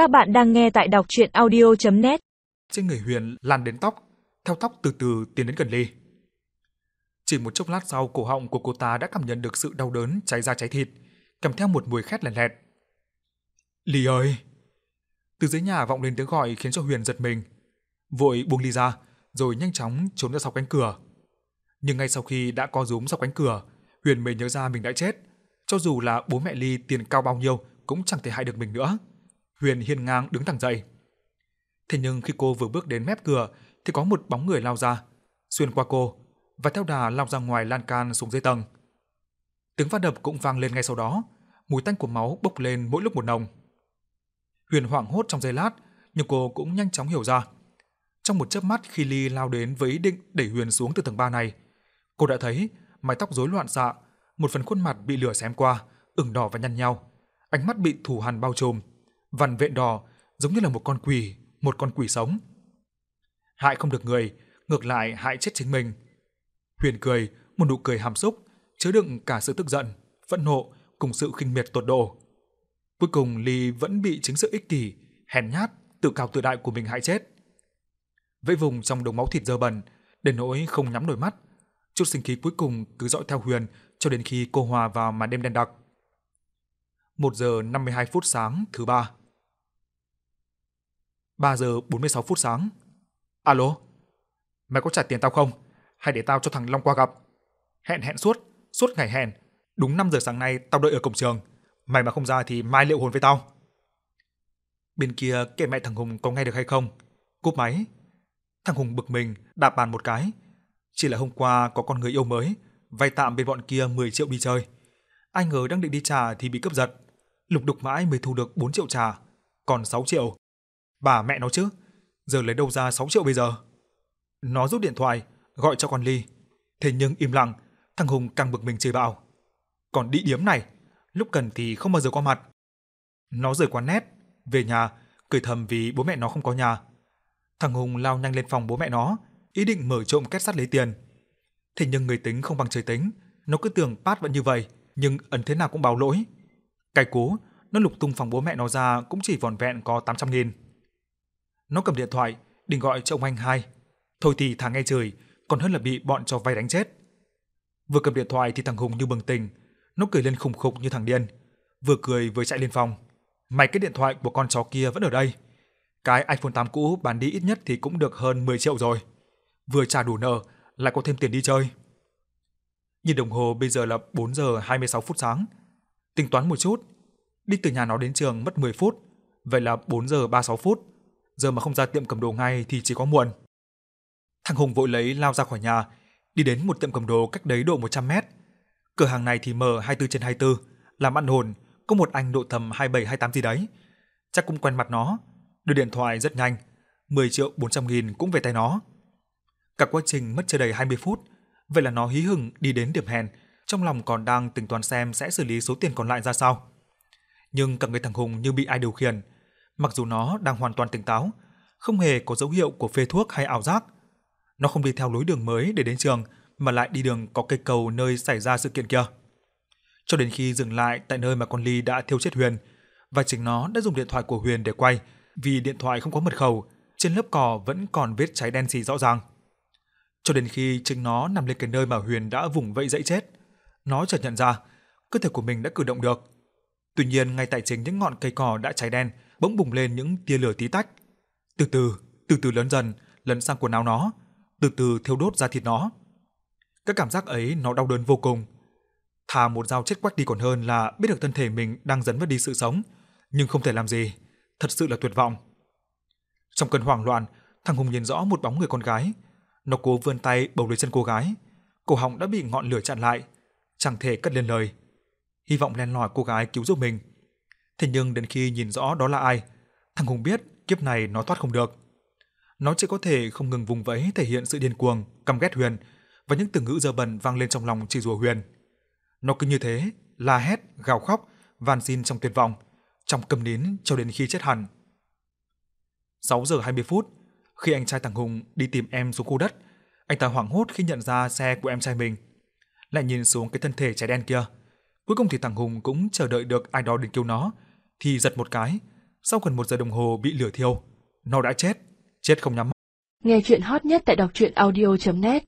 Các bạn đang nghe tại đọc chuyện audio.net Trên người Huyền lan đến tóc, theo tóc từ từ tiến đến gần Ly. Chỉ một chốc lát sau, cổ họng của cô ta đã cảm nhận được sự đau đớn cháy ra cháy thịt, kèm theo một mùi khét lẹt lẹt. Ly ơi! Từ dưới nhà vọng lên tiếng gọi khiến cho Huyền giật mình. Vội buông Ly ra, rồi nhanh chóng trốn ra sau cánh cửa. Nhưng ngay sau khi đã co rúm sau cánh cửa, Huyền mới nhớ ra mình đã chết. Cho dù là bố mẹ Ly tiền cao bao nhiêu cũng chẳng thể hại được mình nữa. Huyền hiên ngang đứng thẳng dậy. Thế nhưng khi cô vừa bước đến mép cửa thì có một bóng người lao ra, xuyên qua cô và theo đà lao ra ngoài lan can xuống dưới tầng. Tiếng va đập cũng vang lên ngay sau đó, mùi tanh của máu bốc lên mỗi lúc một nồng. Huyền hoảng hốt trong giây lát, nhưng cô cũng nhanh chóng hiểu ra. Trong một chớp mắt khi Ly lao đến với ý định đẩy Huyền xuống từ tầng 3 này, cô đã thấy mái tóc rối loạn xạ, một phần khuôn mặt bị lửa xém qua, ửng đỏ và nhăn nhau, ánh mắt bị thù hằn bao trùm, vằn vện đỏ giống như là một con quỷ, một con quỷ sống. Hại không được người, ngược lại hại chết chính mình. Huyền cười, một nụ cười hàm xúc, chứa đựng cả sự tức giận, phẫn nộ cùng sự khinh miệt tột độ. Cuối cùng Ly vẫn bị chính sự ích kỷ, hèn nhát, tự cao tự đại của mình hại chết. Vẫy vùng trong đống máu thịt dơ bẩn, đến nỗi không nhắm nổi mắt, chút sinh khí cuối cùng cứ dõi theo Huyền cho đến khi cô hòa vào màn đêm đen đặc. 1 giờ 52 phút sáng thứ ba. 3 giờ 46 phút sáng. Alo, mày có trả tiền tao không? Hay để tao cho thằng Long qua gặp? Hẹn hẹn suốt, suốt ngày hẹn. Đúng 5 giờ sáng nay tao đợi ở cổng trường. Mày mà không ra thì mai liệu hồn với tao. Bên kia kệ mẹ thằng Hùng có nghe được hay không? Cúp máy. Thằng Hùng bực mình, đạp bàn một cái. Chỉ là hôm qua có con người yêu mới, vay tạm bên bọn kia 10 triệu đi chơi. Ai ngờ đang định đi trả thì bị cướp giật. Lục đục mãi mới thu được 4 triệu trả, còn 6 triệu. Bà mẹ nó chứ, giờ lấy đâu ra 6 triệu bây giờ? Nó rút điện thoại, gọi cho con Ly. Thế nhưng im lặng, thằng Hùng càng bực mình chửi bạo. Còn đi điếm này, lúc cần thì không bao giờ qua mặt. Nó rời quán nét, về nhà, cười thầm vì bố mẹ nó không có nhà. Thằng Hùng lao nhanh lên phòng bố mẹ nó, ý định mở trộm két sắt lấy tiền. Thế nhưng người tính không bằng trời tính, nó cứ tưởng Pat vẫn như vậy, nhưng ấn thế nào cũng báo lỗi. Cái cú, nó lục tung phòng bố mẹ nó ra cũng chỉ vòn vẹn có 800 nghìn. Nó cầm điện thoại, định gọi cho ông anh hai. Thôi thì thằng nghe trời, còn hơn là bị bọn cho vay đánh chết. Vừa cầm điện thoại thì thằng Hùng như bừng tỉnh, nó cười lên khùng khục như thằng điên, vừa cười vừa chạy lên phòng. Mày cái điện thoại của con chó kia vẫn ở đây. Cái iPhone 8 cũ bán đi ít nhất thì cũng được hơn 10 triệu rồi. Vừa trả đủ nợ, lại có thêm tiền đi chơi. Nhìn đồng hồ bây giờ là 4 giờ 26 phút sáng. Tính toán một chút, đi từ nhà nó đến trường mất 10 phút, vậy là 4 giờ 36 phút. Giờ mà không ra tiệm cầm đồ ngay thì chỉ có muộn. Thằng Hùng vội lấy lao ra khỏi nhà, đi đến một tiệm cầm đồ cách đấy độ 100 mét. Cửa hàng này thì mở 24 trên 24, làm ăn hồn, có một anh độ tầm 27 28 gì đấy. Chắc cũng quen mặt nó, đưa điện thoại rất nhanh, 10 triệu 400 nghìn cũng về tay nó. Cả quá trình mất chưa đầy 20 phút, vậy là nó hí hửng đi đến điểm hẹn, trong lòng còn đang tính toán xem sẽ xử lý số tiền còn lại ra sao. Nhưng cả người thằng Hùng như bị ai điều khiển, mặc dù nó đang hoàn toàn tỉnh táo, không hề có dấu hiệu của phê thuốc hay ảo giác. Nó không đi theo lối đường mới để đến trường, mà lại đi đường có cây cầu nơi xảy ra sự kiện kia. Cho đến khi dừng lại tại nơi mà con Ly đã thiêu chết Huyền, và chính nó đã dùng điện thoại của Huyền để quay, vì điện thoại không có mật khẩu, trên lớp cỏ vẫn còn vết cháy đen xì rõ ràng. Cho đến khi chính nó nằm lên cái nơi mà Huyền đã vùng vẫy dãy chết, nó chợt nhận ra cơ thể của mình đã cử động được. Tuy nhiên ngay tại chính những ngọn cây cỏ đã cháy đen bỗng bùng lên những tia lửa tí tách. Từ từ, từ từ lớn dần, lấn sang quần áo nó, từ từ thiêu đốt ra thịt nó. Cái cảm giác ấy nó đau đớn vô cùng. Thà một dao chết quách đi còn hơn là biết được thân thể mình đang dần mất đi sự sống, nhưng không thể làm gì, thật sự là tuyệt vọng. Trong cơn hoảng loạn, thằng Hùng nhìn rõ một bóng người con gái, nó cố vươn tay bầu lấy chân cô gái, cổ họng đã bị ngọn lửa chặn lại, chẳng thể cất lên lời. Hy vọng len lỏi cô gái cứu giúp mình. Thế nhưng đến khi nhìn rõ đó là ai, thằng Hùng biết kiếp này nó thoát không được. Nó chỉ có thể không ngừng vùng vẫy thể hiện sự điên cuồng, căm ghét Huyền và những từ ngữ dơ bẩn vang lên trong lòng chỉ rủa Huyền. Nó cứ như thế, la hét, gào khóc, van xin trong tuyệt vọng, trong cầm nín cho đến khi chết hẳn. 6 giờ 20 phút, khi anh trai thằng Hùng đi tìm em xuống khu đất, anh ta hoảng hốt khi nhận ra xe của em trai mình. Lại nhìn xuống cái thân thể cháy đen kia. Cuối cùng thì thằng Hùng cũng chờ đợi được ai đó đến cứu nó, thì giật một cái, sau gần một giờ đồng hồ bị lửa thiêu, nó đã chết, chết không nhắm mắt. Nghe chuyện hot nhất tại đọc truyện audio.net